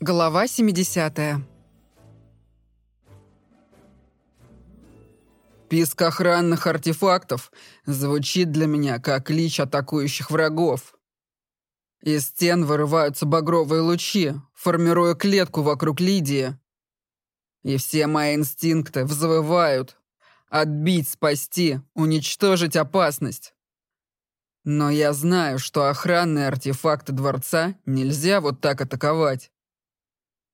Глава 70 Писк охранных артефактов звучит для меня как клич атакующих врагов. Из стен вырываются багровые лучи, формируя клетку вокруг Лидии. И все мои инстинкты взвывают. Отбить, спасти, уничтожить опасность. Но я знаю, что охранные артефакты дворца нельзя вот так атаковать.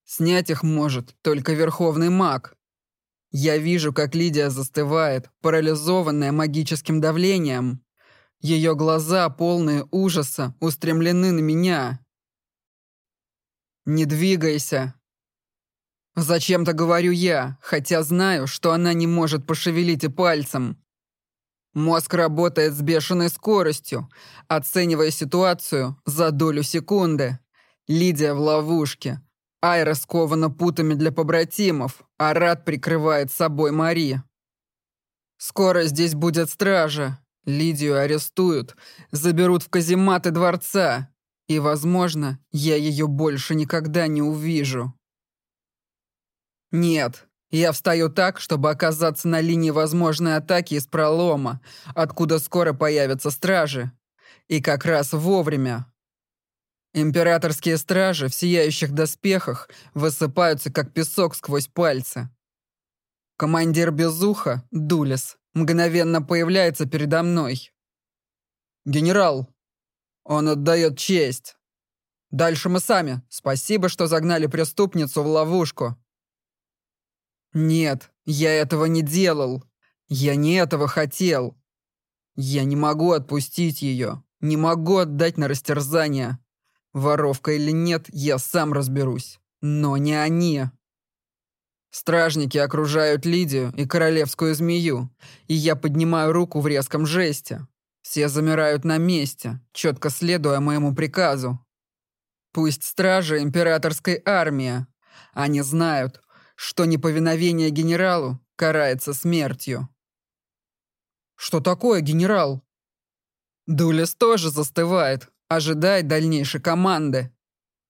Снять их может только верховный маг. Я вижу, как Лидия застывает, парализованная магическим давлением. Ее глаза, полные ужаса, устремлены на меня. «Не двигайся!» Зачем-то говорю я, хотя знаю, что она не может пошевелить и пальцем. Мозг работает с бешеной скоростью, оценивая ситуацию за долю секунды. Лидия в ловушке. Айра скована путами для побратимов, а Рад прикрывает собой Мари. Скоро здесь будет стража. Лидию арестуют, заберут в казематы дворца. И, возможно, я ее больше никогда не увижу. Нет, я встаю так, чтобы оказаться на линии возможной атаки из пролома, откуда скоро появятся стражи. И как раз вовремя. Императорские стражи в сияющих доспехах высыпаются, как песок сквозь пальцы. Командир Безуха, Дулис, мгновенно появляется передо мной. «Генерал!» Он отдает честь. «Дальше мы сами. Спасибо, что загнали преступницу в ловушку». «Нет, я этого не делал. Я не этого хотел. Я не могу отпустить ее. Не могу отдать на растерзание. Воровка или нет, я сам разберусь. Но не они». Стражники окружают Лидию и королевскую змею, и я поднимаю руку в резком жесте. Все замирают на месте, четко следуя моему приказу. Пусть стражи императорской армии. Они знают, что неповиновение генералу карается смертью. «Что такое, генерал?» Дулис тоже застывает, ожидая дальнейшей команды.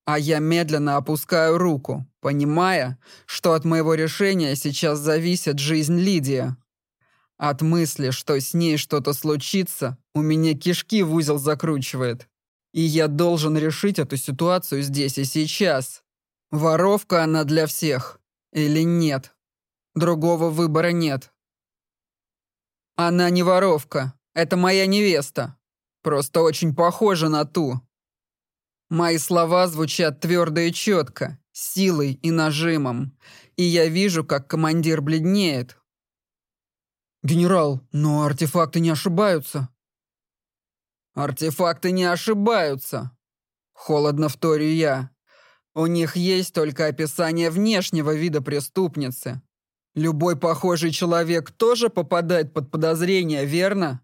А я медленно опускаю руку, понимая, что от моего решения сейчас зависит жизнь Лидии. От мысли, что с ней что-то случится, у меня кишки в узел закручивает. И я должен решить эту ситуацию здесь и сейчас. Воровка она для всех. Или нет? Другого выбора нет. Она не воровка. Это моя невеста. Просто очень похожа на ту. Мои слова звучат твердо и четко, силой и нажимом. И я вижу, как командир бледнеет. «Генерал, но артефакты не ошибаются». «Артефакты не ошибаются», — холодно вторю я. У них есть только описание внешнего вида преступницы. Любой похожий человек тоже попадает под подозрение, верно?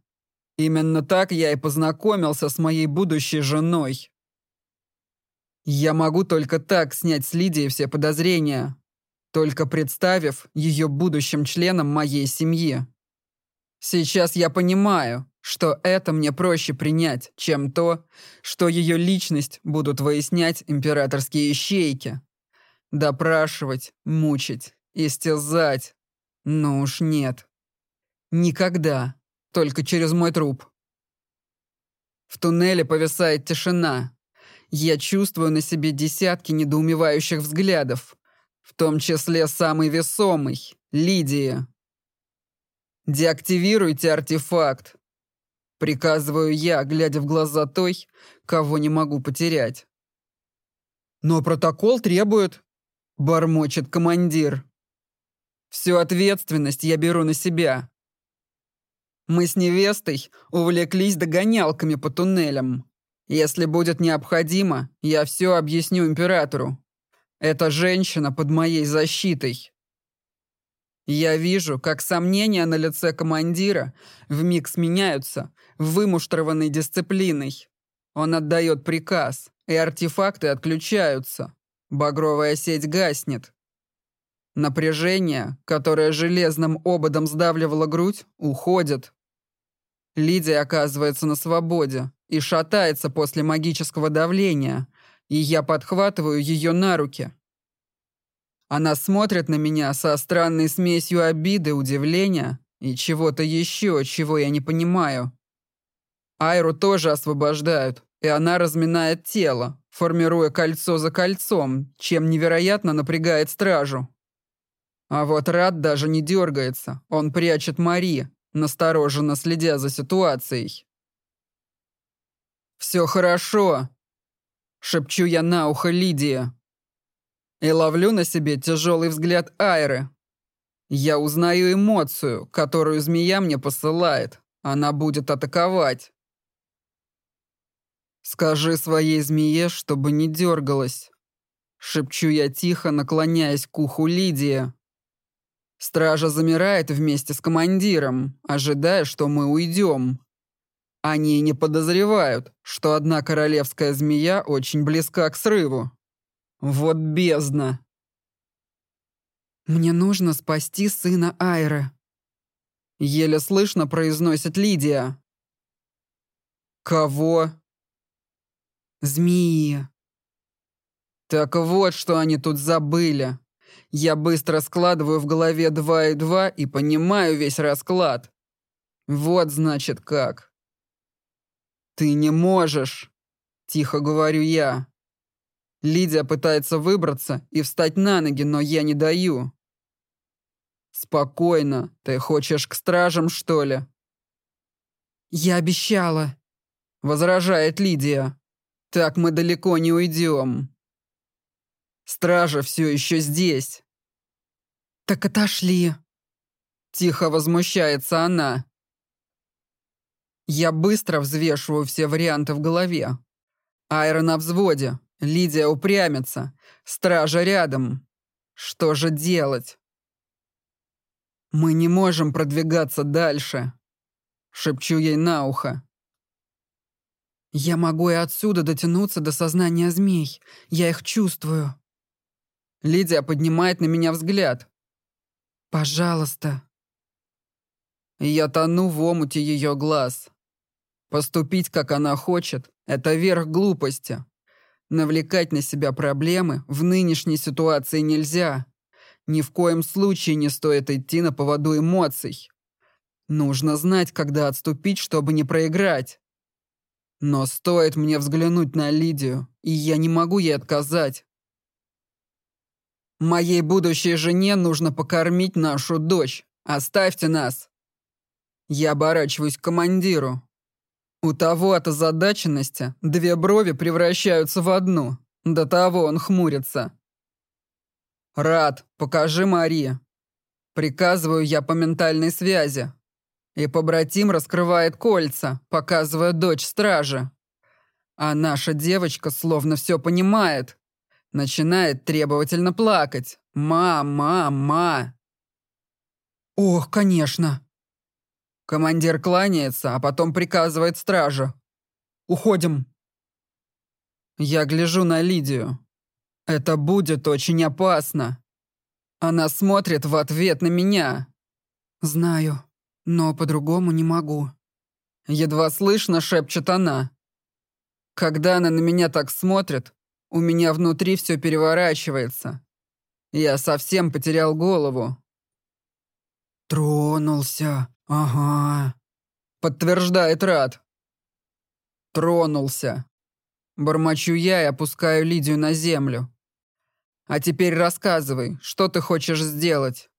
Именно так я и познакомился с моей будущей женой. Я могу только так снять с Лидии все подозрения, только представив ее будущим членом моей семьи. Сейчас я понимаю, что это мне проще принять, чем то, что ее личность будут выяснять императорские ищейки. Допрашивать, мучить, истязать. Ну уж нет. Никогда. Только через мой труп. В туннеле повисает тишина. Я чувствую на себе десятки недоумевающих взглядов. В том числе самый весомый — Лидия. «Деактивируйте артефакт», Приказываю я, глядя в глаза той, кого не могу потерять. «Но протокол требует...» — бормочет командир. «Всю ответственность я беру на себя. Мы с невестой увлеклись догонялками по туннелям. Если будет необходимо, я все объясню императору. Эта женщина под моей защитой. Я вижу, как сомнения на лице командира вмиг сменяются вымуштрованной дисциплиной. Он отдает приказ, и артефакты отключаются. Багровая сеть гаснет. Напряжение, которое железным ободом сдавливало грудь, уходит. Лидия оказывается на свободе и шатается после магического давления, и я подхватываю ее на руки, Она смотрит на меня со странной смесью обиды, удивления и чего-то еще, чего я не понимаю. Айру тоже освобождают, и она разминает тело, формируя кольцо за кольцом, чем невероятно напрягает стражу. А вот Рад даже не дергается, он прячет Мари, настороженно следя за ситуацией. «Все хорошо», — шепчу я на ухо Лидии. И ловлю на себе тяжелый взгляд Айры. Я узнаю эмоцию, которую змея мне посылает. Она будет атаковать. «Скажи своей змее, чтобы не дергалась», — шепчу я тихо, наклоняясь к уху Лидии. Стража замирает вместе с командиром, ожидая, что мы уйдем. Они не подозревают, что одна королевская змея очень близка к срыву. Вот бездна. «Мне нужно спасти сына Айры», — еле слышно произносит Лидия. «Кого?» «Змеи». Так вот, что они тут забыли. Я быстро складываю в голове два и два и понимаю весь расклад. Вот значит как. «Ты не можешь», — тихо говорю я. Лидия пытается выбраться и встать на ноги, но я не даю. «Спокойно. Ты хочешь к стражам, что ли?» «Я обещала», — возражает Лидия. «Так мы далеко не уйдем». Стража все еще здесь. Так отошли. Тихо возмущается она. Я быстро взвешиваю все варианты в голове. Айра на взводе, Лидия упрямится, стража рядом. Что же делать? Мы не можем продвигаться дальше. Шепчу ей на ухо. Я могу и отсюда дотянуться до сознания змей. Я их чувствую. Лидия поднимает на меня взгляд. «Пожалуйста». Я тону в омуте ее глаз. Поступить, как она хочет, это верх глупости. Навлекать на себя проблемы в нынешней ситуации нельзя. Ни в коем случае не стоит идти на поводу эмоций. Нужно знать, когда отступить, чтобы не проиграть. Но стоит мне взглянуть на Лидию, и я не могу ей отказать. Моей будущей жене нужно покормить нашу дочь. Оставьте нас. Я оборачиваюсь к командиру. У того от озадаченности две брови превращаются в одну. До того он хмурится. «Рад, покажи Мари». Приказываю я по ментальной связи. И побратим раскрывает кольца, показывая дочь стражи. А наша девочка словно все понимает. Начинает требовательно плакать. «Ма, ма, «Ох, конечно!» Командир кланяется, а потом приказывает стражу. «Уходим!» Я гляжу на Лидию. Это будет очень опасно. Она смотрит в ответ на меня. «Знаю, но по-другому не могу». Едва слышно шепчет она. Когда она на меня так смотрит, у меня внутри все переворачивается. Я совсем потерял голову. «Тронулся, ага», — подтверждает Рад. «Тронулся». Бормочу я и опускаю Лидию на землю. «А теперь рассказывай, что ты хочешь сделать?»